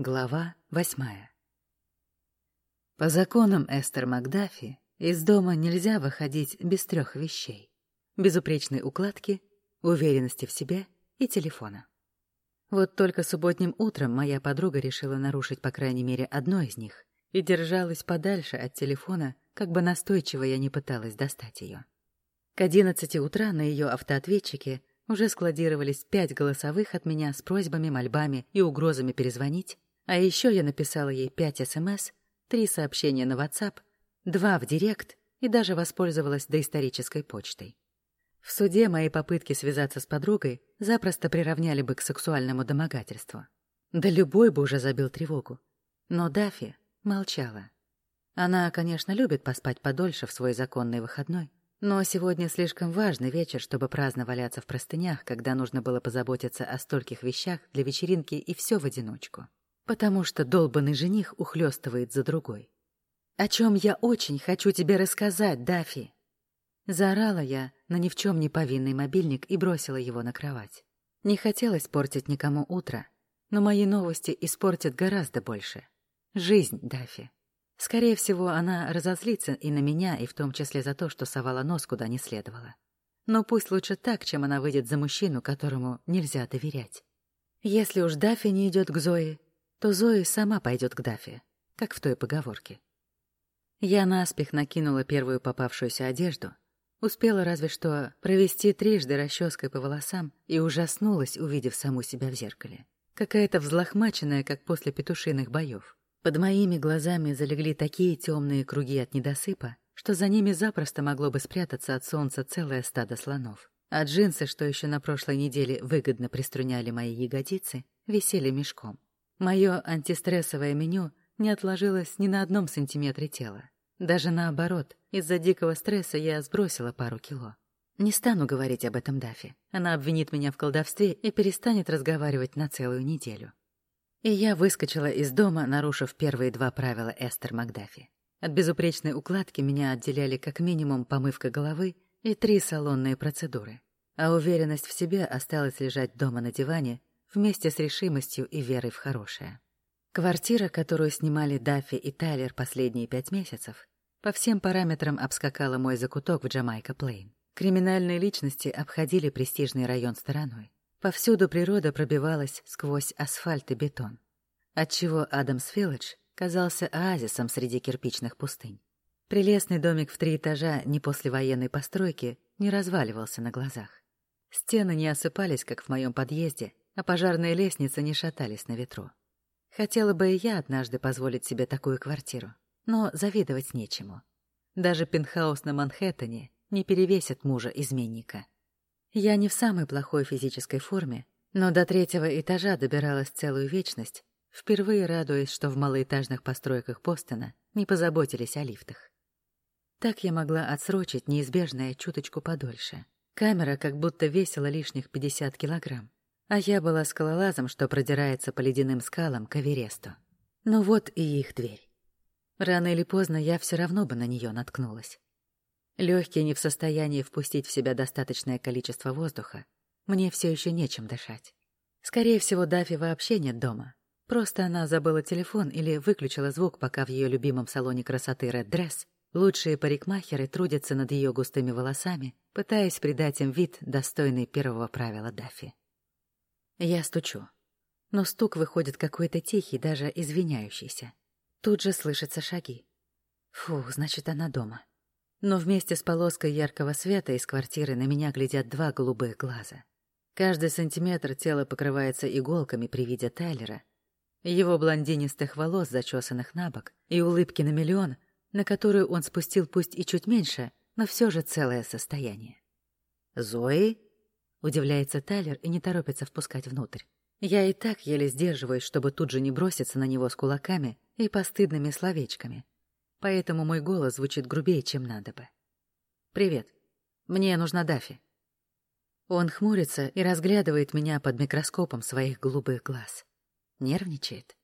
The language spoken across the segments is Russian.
Глава восьмая. По законам Эстер Макдафи из дома нельзя выходить без трех вещей. Безупречной укладки, уверенности в себе и телефона. Вот только субботним утром моя подруга решила нарушить по крайней мере одно из них и держалась подальше от телефона, как бы настойчиво я не пыталась достать ее. К одиннадцати утра на ее автоответчике уже складировались пять голосовых от меня с просьбами, мольбами и угрозами перезвонить, а еще я написала ей пять СМС, три сообщения на WhatsApp, два в Директ и даже воспользовалась доисторической почтой. В суде мои попытки связаться с подругой запросто приравняли бы к сексуальному домогательству. Да любой бы уже забил тревогу. Но Дафи молчала. Она, конечно, любит поспать подольше в свой законный выходной, но сегодня слишком важный вечер, чтобы праздно валяться в простынях, когда нужно было позаботиться о стольких вещах для вечеринки и все в одиночку потому что долбанный жених ухлёстывает за другой. «О чем я очень хочу тебе рассказать, Дафи!» Заорала я на ни в чем не повинный мобильник и бросила его на кровать. Не хотелось портить никому утро, но мои новости испортят гораздо больше. Жизнь Дафи. Скорее всего, она разозлится и на меня, и в том числе за то, что совала нос куда не следовало. Но пусть лучше так, чем она выйдет за мужчину, которому нельзя доверять. Если уж Дафи не идет к Зое, то Зои сама пойдет к Дафе, как в той поговорке. Я наспех накинула первую попавшуюся одежду, успела разве что провести трижды расческой по волосам и ужаснулась, увидев саму себя в зеркале. Какая-то взлохмаченная, как после петушиных боев. Под моими глазами залегли такие темные круги от недосыпа, что за ними запросто могло бы спрятаться от солнца целое стадо слонов. А джинсы, что еще на прошлой неделе выгодно приструняли мои ягодицы, висели мешком. Мое антистрессовое меню не отложилось ни на одном сантиметре тела. Даже наоборот, из-за дикого стресса я сбросила пару кило. Не стану говорить об этом Дафе. Она обвинит меня в колдовстве и перестанет разговаривать на целую неделю. И я выскочила из дома, нарушив первые два правила Эстер Макдафи. От безупречной укладки меня отделяли как минимум помывка головы и три салонные процедуры. А уверенность в себе осталась лежать дома на диване вместе с решимостью и верой в хорошее. Квартира, которую снимали Даффи и Тайлер последние пять месяцев, по всем параметрам обскакала мой закуток в Джамайка-Плейн. Криминальные личности обходили престижный район стороной. Повсюду природа пробивалась сквозь асфальт и бетон, отчего Адамс-Вилледж казался оазисом среди кирпичных пустынь. Прелестный домик в три этажа не послевоенной постройки не разваливался на глазах. Стены не осыпались, как в моем подъезде, а пожарные лестницы не шатались на ветру. Хотела бы и я однажды позволить себе такую квартиру, но завидовать нечему. Даже пентхаус на Манхэттене не перевесит мужа-изменника. Я не в самой плохой физической форме, но до третьего этажа добиралась целую вечность, впервые радуясь, что в малоэтажных постройках Постона не позаботились о лифтах. Так я могла отсрочить неизбежное чуточку подольше. Камера как будто весила лишних 50 килограмм. А я была скалолазом, что продирается по ледяным скалам к Эвересту. Ну вот и их дверь. Рано или поздно я все равно бы на нее наткнулась. Легкие не в состоянии впустить в себя достаточное количество воздуха. Мне все еще нечем дышать. Скорее всего, Дафи вообще нет дома. Просто она забыла телефон или выключила звук, пока в ее любимом салоне красоты Red Dress лучшие парикмахеры трудятся над ее густыми волосами, пытаясь придать им вид, достойный первого правила Дафи. Я стучу. Но стук выходит какой-то тихий, даже извиняющийся. Тут же слышатся шаги. Фух, значит, она дома. Но вместе с полоской яркого света из квартиры на меня глядят два голубых глаза. Каждый сантиметр тела покрывается иголками при виде Тайлера, его блондинистых волос, зачесанных на бок, и улыбки на миллион, на которую он спустил пусть и чуть меньше, но все же целое состояние. «Зои?» Удивляется Тайлер и не торопится впускать внутрь. Я и так еле сдерживаюсь, чтобы тут же не броситься на него с кулаками и постыдными словечками. Поэтому мой голос звучит грубее, чем надо бы. «Привет. Мне нужна Дафи». Он хмурится и разглядывает меня под микроскопом своих голубых глаз. Нервничает.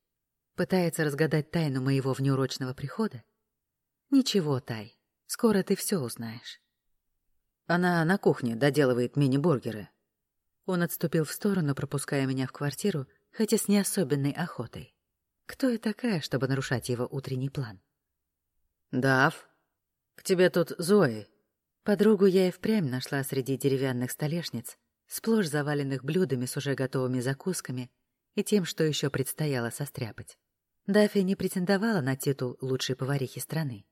Пытается разгадать тайну моего внеурочного прихода. Ничего, Тай, скоро ты все узнаешь. Она на кухне доделывает мини-бургеры. Он отступил в сторону, пропуская меня в квартиру, хотя с не особенной охотой. Кто я такая, чтобы нарушать его утренний план? «Дав, к тебе тут Зои». Подругу я и впрямь нашла среди деревянных столешниц, сплошь заваленных блюдами с уже готовыми закусками и тем, что еще предстояло состряпать. Даффи не претендовала на титул лучшей поварихи страны.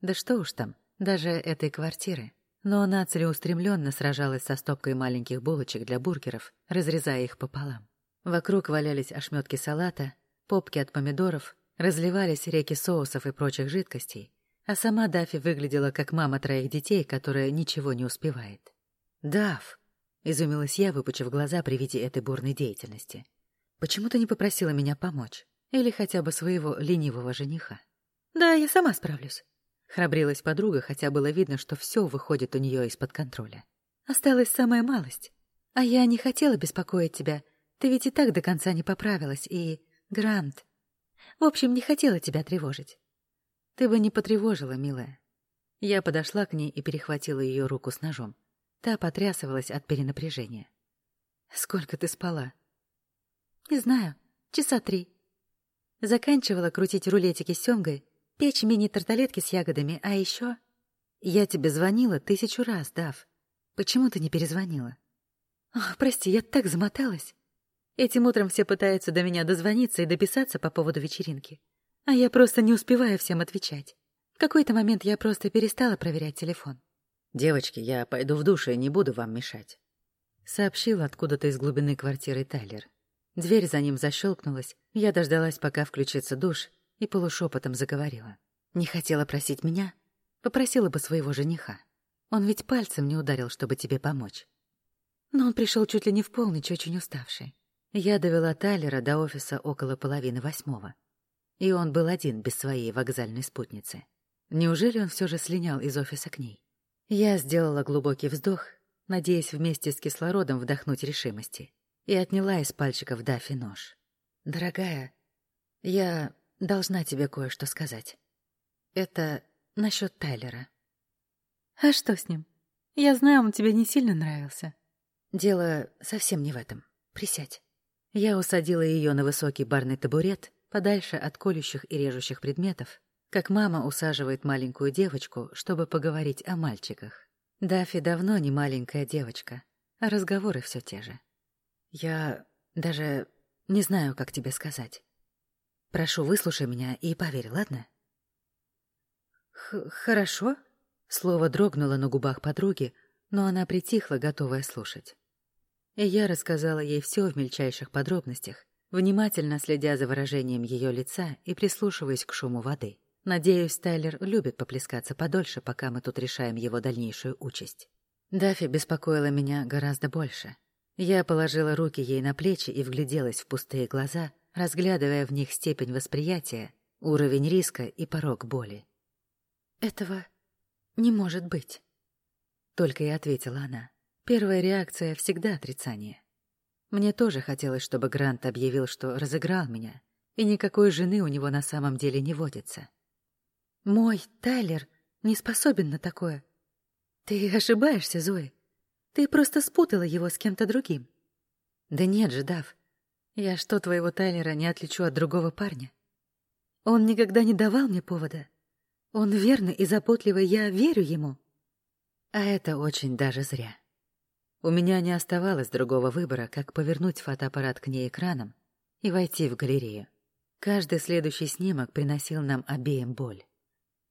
Да что уж там, даже этой квартиры. Но она целеустремленно сражалась со стопкой маленьких булочек для бургеров, разрезая их пополам. Вокруг валялись ошметки салата, попки от помидоров, разливались реки соусов и прочих жидкостей, а сама Дафи выглядела как мама троих детей, которая ничего не успевает. «Даф!» — изумилась я, выпучив глаза при виде этой бурной деятельности. «Почему ты не попросила меня помочь? Или хотя бы своего ленивого жениха?» «Да, я сама справлюсь», — храбрилась подруга, хотя было видно, что все выходит у нее из-под контроля. «Осталась самая малость. А я не хотела беспокоить тебя. Ты ведь и так до конца не поправилась, и... Грант... В общем, не хотела тебя тревожить. Ты бы не потревожила, милая. Я подошла к ней и перехватила ее руку с ножом. Та потрясывалась от перенапряжения. Сколько ты спала? Не знаю, часа три. Заканчивала крутить рулетики с сёмгой, печь мини-тарталетки с ягодами, а еще... Я тебе звонила тысячу раз, Дав. Почему ты не перезвонила? Ох, прости, я так замоталась. Этим утром все пытаются до меня дозвониться и дописаться по поводу вечеринки. А я просто не успеваю всем отвечать. В какой-то момент я просто перестала проверять телефон. «Девочки, я пойду в душ и не буду вам мешать», — сообщил откуда-то из глубины квартиры Тайлер. Дверь за ним защелкнулась, я дождалась, пока включится душ, и полушепотом заговорила. «Не хотела просить меня? Попросила бы своего жениха. Он ведь пальцем не ударил, чтобы тебе помочь. Но он пришел чуть ли не в полночь, очень уставший. Я довела Тайлера до офиса около половины восьмого и он был один без своей вокзальной спутницы. Неужели он все же слинял из офиса к ней? Я сделала глубокий вздох, надеясь вместе с кислородом вдохнуть решимости, и отняла из пальчиков Дафи нож. «Дорогая, я должна тебе кое-что сказать. Это насчет Тайлера». «А что с ним? Я знаю, он тебе не сильно нравился». «Дело совсем не в этом. Присядь». Я усадила ее на высокий барный табурет подальше от колющих и режущих предметов, как мама усаживает маленькую девочку, чтобы поговорить о мальчиках. Дафи давно не маленькая девочка, а разговоры все те же. Я даже не знаю, как тебе сказать. Прошу, выслушай меня и поверь, ладно? Х Хорошо. Слово дрогнуло на губах подруги, но она притихла, готовая слушать. И я рассказала ей все в мельчайших подробностях, внимательно следя за выражением ее лица и прислушиваясь к шуму воды. Надеюсь, Тайлер любит поплескаться подольше, пока мы тут решаем его дальнейшую участь. Дафи беспокоила меня гораздо больше. Я положила руки ей на плечи и вгляделась в пустые глаза, разглядывая в них степень восприятия, уровень риска и порог боли. «Этого не может быть», — только и ответила она. Первая реакция всегда отрицание. Мне тоже хотелось, чтобы Грант объявил, что разыграл меня, и никакой жены у него на самом деле не водится. Мой Тайлер не способен на такое. Ты ошибаешься, Зои. Ты просто спутала его с кем-то другим. Да нет же, Дав. Я что, твоего Тайлера не отличу от другого парня? Он никогда не давал мне повода. Он верный и заботливый, я верю ему. А это очень даже зря. У меня не оставалось другого выбора, как повернуть фотоаппарат к ней экраном и войти в галерею. Каждый следующий снимок приносил нам обеим боль.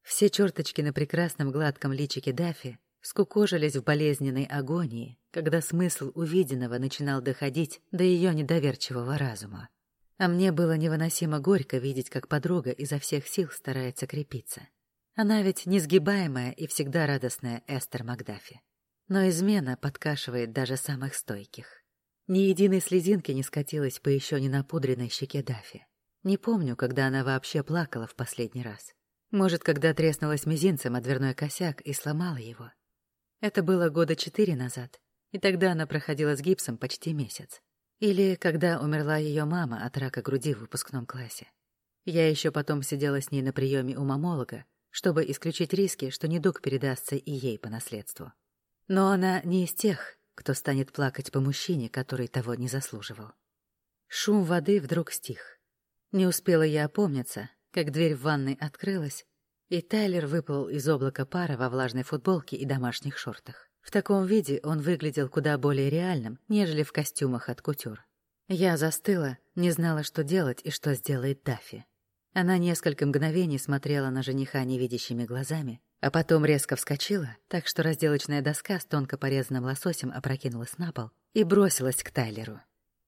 Все черточки на прекрасном гладком личике Дафи скукожились в болезненной агонии, когда смысл увиденного начинал доходить до ее недоверчивого разума. А мне было невыносимо горько видеть, как подруга изо всех сил старается крепиться. Она ведь несгибаемая и всегда радостная Эстер Макдафи. Но измена подкашивает даже самых стойких. Ни единой слезинки не скатилась по еще не напудренной щеке Дафи. Не помню, когда она вообще плакала в последний раз. Может, когда треснулась мизинцем о дверной косяк и сломала его. Это было года четыре назад, и тогда она проходила с гипсом почти месяц. Или когда умерла ее мама от рака груди в выпускном классе. Я еще потом сидела с ней на приеме у мамолога, чтобы исключить риски, что недуг передастся и ей по наследству. Но она не из тех, кто станет плакать по мужчине, который того не заслуживал. Шум воды вдруг стих. Не успела я опомниться, как дверь в ванной открылась, и Тайлер выплыл из облака пара во влажной футболке и домашних шортах. В таком виде он выглядел куда более реальным, нежели в костюмах от кутюр. Я застыла, не знала, что делать и что сделает Даффи. Она несколько мгновений смотрела на жениха невидящими глазами, а потом резко вскочила, так что разделочная доска с тонко порезанным лососем опрокинулась на пол и бросилась к Тайлеру.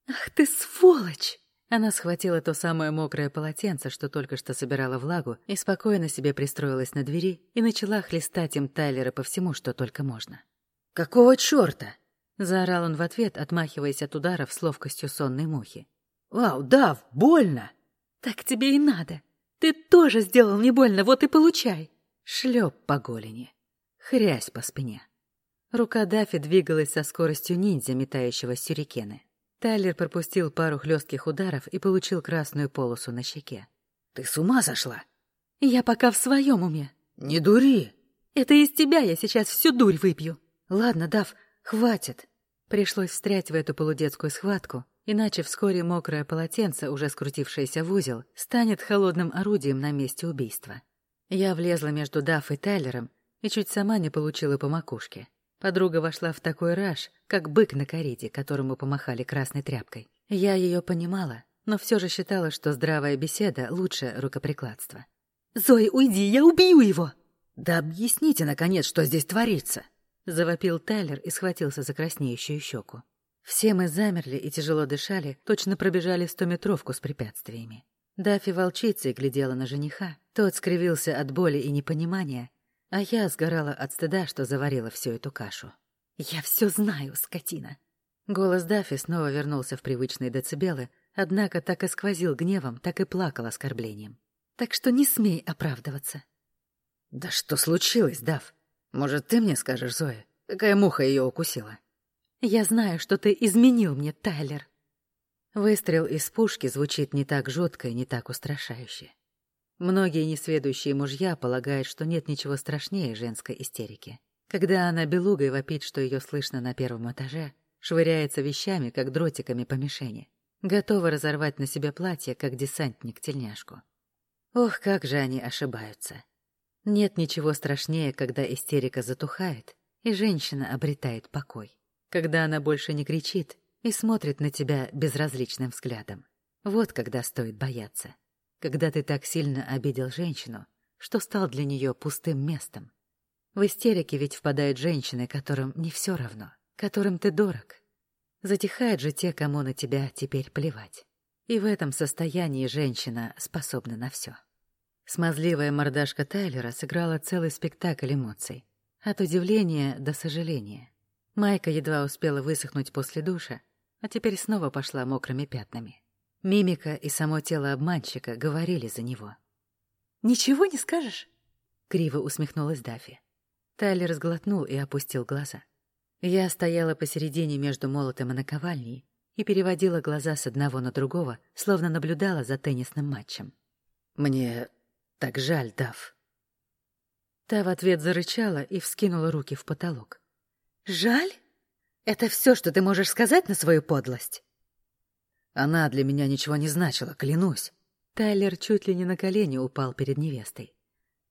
«Ах ты сволочь!» Она схватила то самое мокрое полотенце, что только что собирала влагу, и спокойно себе пристроилась на двери и начала хлестать им Тайлера по всему, что только можно. «Какого чёрта?» — заорал он в ответ, отмахиваясь от ударов с ловкостью сонной мухи. «Вау, Дав, больно!» «Так тебе и надо. Ты тоже сделал не больно, вот и получай!» Шлеп по голени. Хрясь по спине. Рука Дафи двигалась со скоростью ниндзя, метающего сюрикены. Тайлер пропустил пару хлестких ударов и получил красную полосу на щеке. «Ты с ума сошла?» «Я пока в своем уме». «Не дури!» «Это из тебя я сейчас всю дурь выпью». «Ладно, Дав, хватит». Пришлось встрять в эту полудетскую схватку, иначе вскоре мокрое полотенце, уже скрутившееся в узел, станет холодным орудием на месте убийства. Я влезла между Дав и Тайлером и чуть сама не получила по макушке. Подруга вошла в такой раж, как бык на кориде, которому помахали красной тряпкой. Я ее понимала, но все же считала, что здравая беседа лучше рукоприкладства. «Зоя, уйди, я убью его!» «Да объясните, наконец, что здесь творится!» Завопил Тайлер и схватился за краснеющую щеку. Все мы замерли и тяжело дышали, точно пробежали стометровку с препятствиями. Дафи волчицей глядела на жениха. Тот скривился от боли и непонимания, а я сгорала от стыда, что заварила всю эту кашу. «Я все знаю, скотина!» Голос Даффи снова вернулся в привычные децибелы, однако так и сквозил гневом, так и плакал оскорблением. «Так что не смей оправдываться!» «Да что случилось, Даф? Может, ты мне скажешь, Зоя, какая муха ее укусила?» «Я знаю, что ты изменил мне, Тайлер!» Выстрел из пушки звучит не так жутко и не так устрашающе. Многие несведущие мужья полагают, что нет ничего страшнее женской истерики. Когда она белугой вопит, что ее слышно на первом этаже, швыряется вещами, как дротиками по мишени, готова разорвать на себе платье, как десантник тельняшку. Ох, как же они ошибаются. Нет ничего страшнее, когда истерика затухает, и женщина обретает покой. Когда она больше не кричит и смотрит на тебя безразличным взглядом. Вот когда стоит бояться когда ты так сильно обидел женщину, что стал для нее пустым местом. В истерике ведь впадают женщины, которым не все равно, которым ты дорог. Затихают же те, кому на тебя теперь плевать. И в этом состоянии женщина способна на все. Смазливая мордашка Тайлера сыграла целый спектакль эмоций. От удивления до сожаления. Майка едва успела высохнуть после душа, а теперь снова пошла мокрыми пятнами. Мимика и само тело обманщика говорили за него. «Ничего не скажешь?» — криво усмехнулась Дафи. Тайлер сглотнул и опустил глаза. Я стояла посередине между молотом и наковальней и переводила глаза с одного на другого, словно наблюдала за теннисным матчем. «Мне так жаль, Дав». Та в ответ зарычала и вскинула руки в потолок. «Жаль? Это все, что ты можешь сказать на свою подлость?» Она для меня ничего не значила, клянусь. Тайлер чуть ли не на колени упал перед невестой.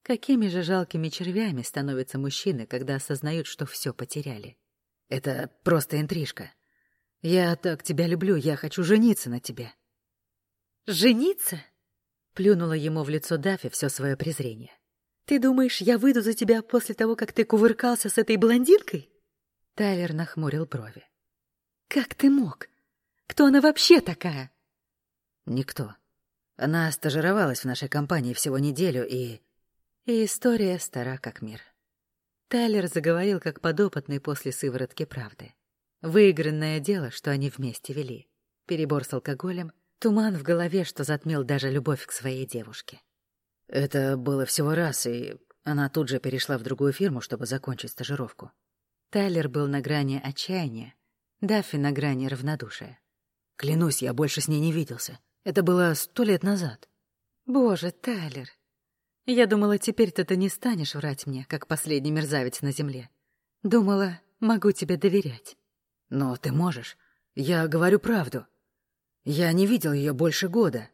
Какими же жалкими червями становятся мужчины, когда осознают, что все потеряли? Это просто интрижка. Я так тебя люблю, я хочу жениться на тебе. Жениться? Плюнула ему в лицо Дафи все свое презрение. Ты думаешь, я выйду за тебя после того, как ты кувыркался с этой блондинкой? Тайлер нахмурил брови. Как ты мог? Кто она вообще такая? Никто. Она стажировалась в нашей компании всего неделю и... И история стара как мир. Тайлер заговорил как подопытный после сыворотки правды. Выигранное дело, что они вместе вели. Перебор с алкоголем, туман в голове, что затмил даже любовь к своей девушке. Это было всего раз, и она тут же перешла в другую фирму, чтобы закончить стажировку. Тайлер был на грани отчаяния, Даффи на грани равнодушия. Клянусь, я больше с ней не виделся. Это было сто лет назад. Боже, Тайлер. Я думала, теперь-то ты не станешь врать мне, как последний мерзавец на земле. Думала, могу тебе доверять. Но ты можешь. Я говорю правду. Я не видел ее больше года.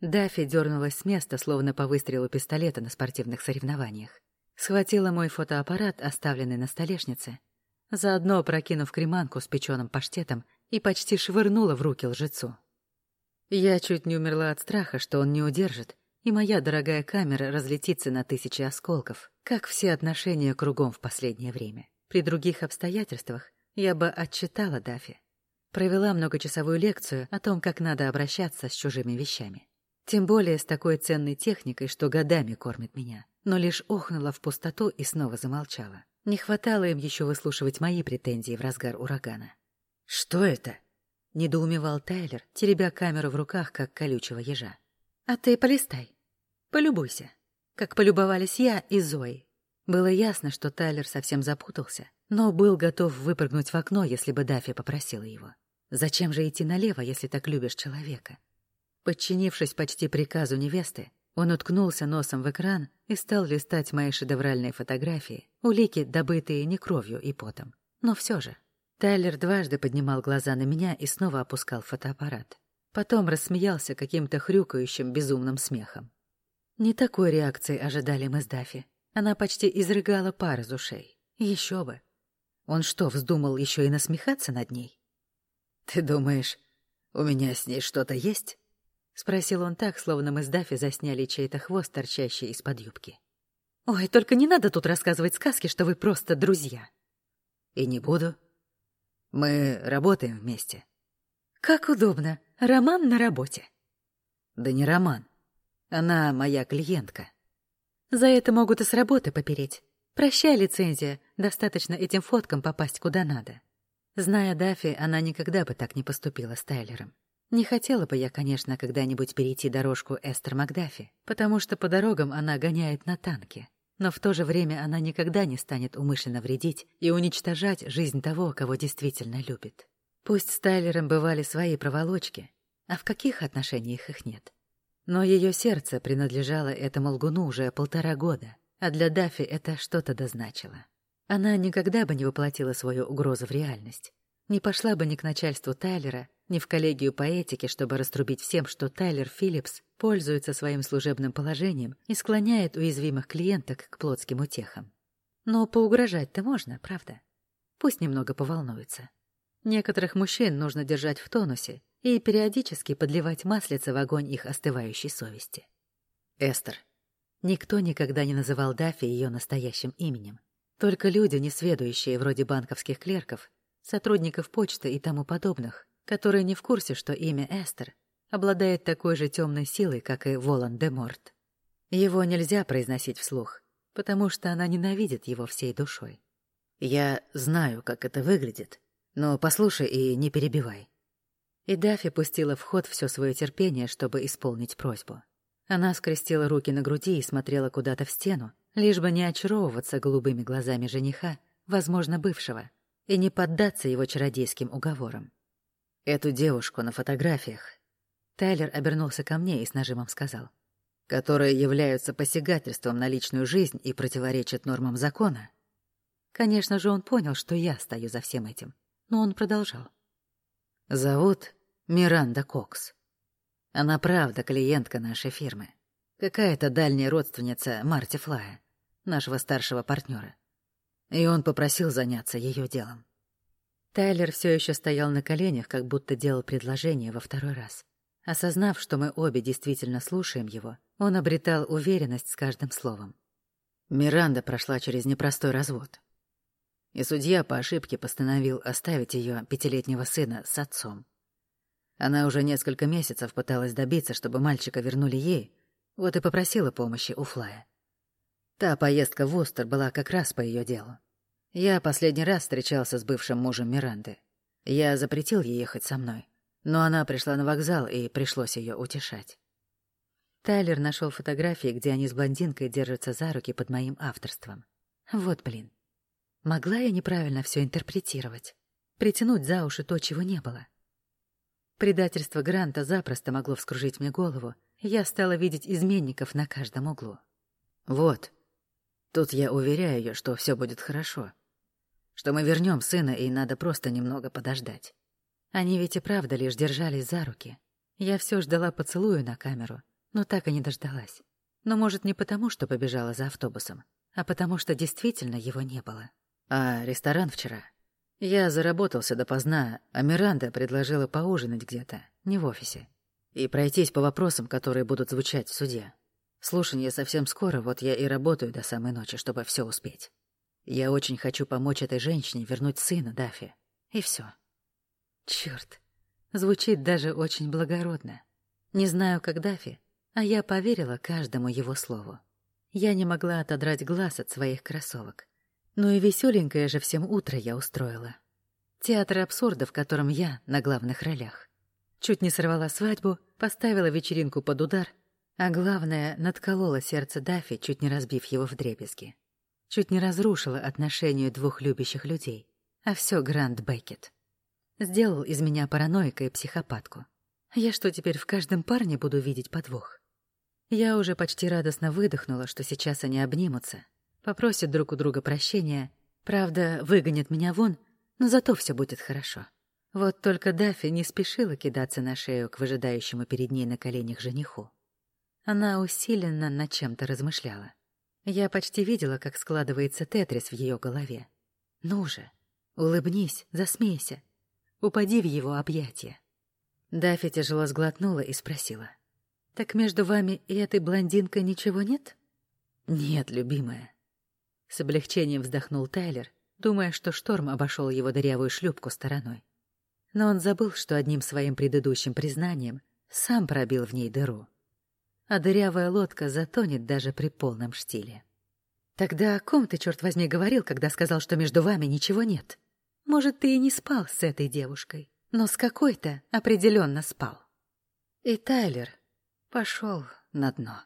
Даффи дернулась с места, словно по выстрелу пистолета на спортивных соревнованиях. Схватила мой фотоаппарат, оставленный на столешнице, заодно прокинув креманку с печеным паштетом и почти швырнула в руки лжецу. Я чуть не умерла от страха, что он не удержит, и моя дорогая камера разлетится на тысячи осколков, как все отношения кругом в последнее время. При других обстоятельствах я бы отчитала Дафи. Провела многочасовую лекцию о том, как надо обращаться с чужими вещами. Тем более с такой ценной техникой, что годами кормит меня. Но лишь охнула в пустоту и снова замолчала. Не хватало им еще выслушивать мои претензии в разгар урагана. «Что это?» — недоумевал Тайлер, теребя камеру в руках, как колючего ежа. «А ты полистай. Полюбуйся, как полюбовались я и Зои». Было ясно, что Тайлер совсем запутался, но был готов выпрыгнуть в окно, если бы Даффи попросила его. Зачем же идти налево, если так любишь человека? Подчинившись почти приказу невесты, он уткнулся носом в экран и стал листать мои шедевральные фотографии, улики, добытые не кровью и потом. Но все же. Тайлер дважды поднимал глаза на меня и снова опускал фотоаппарат. Потом рассмеялся каким-то хрюкающим безумным смехом. Не такой реакции ожидали мы с Дафи. Она почти изрыгала пар из ушей. Еще бы. Он что, вздумал еще и насмехаться над ней? «Ты думаешь, у меня с ней что-то есть?» — спросил он так, словно мы с Даффи засняли чей-то хвост, торчащий из-под юбки. «Ой, только не надо тут рассказывать сказки, что вы просто друзья». «И не буду. Мы работаем вместе». «Как удобно. Роман на работе». «Да не роман. Она моя клиентка». «За это могут и с работы попереть. Прощай, лицензия. Достаточно этим фоткам попасть куда надо». Зная Даффи, она никогда бы так не поступила с Тайлером. Не хотела бы я, конечно, когда-нибудь перейти дорожку Эстер Макдафи, потому что по дорогам она гоняет на танке. Но в то же время она никогда не станет умышленно вредить и уничтожать жизнь того, кого действительно любит. Пусть с Тайлером бывали свои проволочки, а в каких отношениях их нет. Но ее сердце принадлежало этому лгуну уже полтора года, а для Дафи это что-то дозначило. Она никогда бы не воплотила свою угрозу в реальность. Не пошла бы ни к начальству Тайлера, ни в коллегию по этике, чтобы раструбить всем, что Тайлер Филлипс пользуется своим служебным положением и склоняет уязвимых клиенток к плотским утехам. Но поугрожать-то можно, правда? Пусть немного поволнуется. Некоторых мужчин нужно держать в тонусе и периодически подливать маслица в огонь их остывающей совести. Эстер. Никто никогда не называл Даффи ее настоящим именем. Только люди, несведущие вроде банковских клерков, сотрудников почты и тому подобных, которые не в курсе, что имя Эстер обладает такой же темной силой, как и Волан-де-Морт. Его нельзя произносить вслух, потому что она ненавидит его всей душой. Я знаю, как это выглядит, но послушай и не перебивай. И Даффи пустила в ход все свое терпение, чтобы исполнить просьбу. Она скрестила руки на груди и смотрела куда-то в стену, лишь бы не очаровываться голубыми глазами жениха, возможно, бывшего, и не поддаться его чародейским уговорам. Эту девушку на фотографиях. Тайлер обернулся ко мне и с нажимом сказал. Которые являются посягательством на личную жизнь и противоречат нормам закона. Конечно же, он понял, что я стою за всем этим, но он продолжал. Зовут Миранда Кокс. Она правда клиентка нашей фирмы. Какая-то дальняя родственница Марти Флая, нашего старшего партнера. И он попросил заняться ее делом. Тайлер все еще стоял на коленях, как будто делал предложение во второй раз. Осознав, что мы обе действительно слушаем его, он обретал уверенность с каждым словом. Миранда прошла через непростой развод. И судья по ошибке постановил оставить ее пятилетнего сына с отцом. Она уже несколько месяцев пыталась добиться, чтобы мальчика вернули ей, вот и попросила помощи у Флая. Та поездка в Устер была как раз по ее делу. Я последний раз встречался с бывшим мужем Миранды. Я запретил ей ехать со мной, но она пришла на вокзал, и пришлось ее утешать. Тайлер нашел фотографии, где они с блондинкой держатся за руки под моим авторством. Вот блин. Могла я неправильно все интерпретировать? Притянуть за уши то, чего не было? Предательство Гранта запросто могло вскружить мне голову, я стала видеть изменников на каждом углу. Вот. Тут я уверяю ее, что все будет хорошо что мы вернем сына, и надо просто немного подождать. Они ведь и правда лишь держались за руки. Я все ждала поцелую на камеру, но так и не дождалась. Но, может, не потому, что побежала за автобусом, а потому что действительно его не было. А ресторан вчера? Я заработался допоздна, а Миранда предложила поужинать где-то, не в офисе, и пройтись по вопросам, которые будут звучать в суде. Слушание совсем скоро, вот я и работаю до самой ночи, чтобы все успеть. Я очень хочу помочь этой женщине вернуть сына Дафи. И все. Черт, звучит даже очень благородно. Не знаю, как Дафи, а я поверила каждому его слову. Я не могла отодрать глаз от своих кроссовок. Ну и веселенькое же всем утро я устроила. Театр абсурда, в котором я на главных ролях. Чуть не сорвала свадьбу, поставила вечеринку под удар, а главное, надколола сердце Дафи, чуть не разбив его в дребезги. Чуть не разрушила отношения двух любящих людей. А все Гранд Беккет. Сделал из меня параноика и психопатку. Я что, теперь в каждом парне буду видеть подвох? Я уже почти радостно выдохнула, что сейчас они обнимутся, попросят друг у друга прощения, правда, выгонят меня вон, но зато все будет хорошо. Вот только Даффи не спешила кидаться на шею к выжидающему перед ней на коленях жениху. Она усиленно над чем-то размышляла. Я почти видела, как складывается тетрис в ее голове. Ну же, улыбнись, засмейся, упади в его объятия. Даффи тяжело сглотнула и спросила. Так между вами и этой блондинкой ничего нет? Нет, любимая. С облегчением вздохнул Тайлер, думая, что шторм обошел его дырявую шлюпку стороной. Но он забыл, что одним своим предыдущим признанием сам пробил в ней дыру. А дырявая лодка затонет даже при полном штиле. Тогда о ком ты, черт возьми, говорил, когда сказал, что между вами ничего нет? Может, ты и не спал с этой девушкой, но с какой-то определенно спал. И Тайлер, пошел на дно.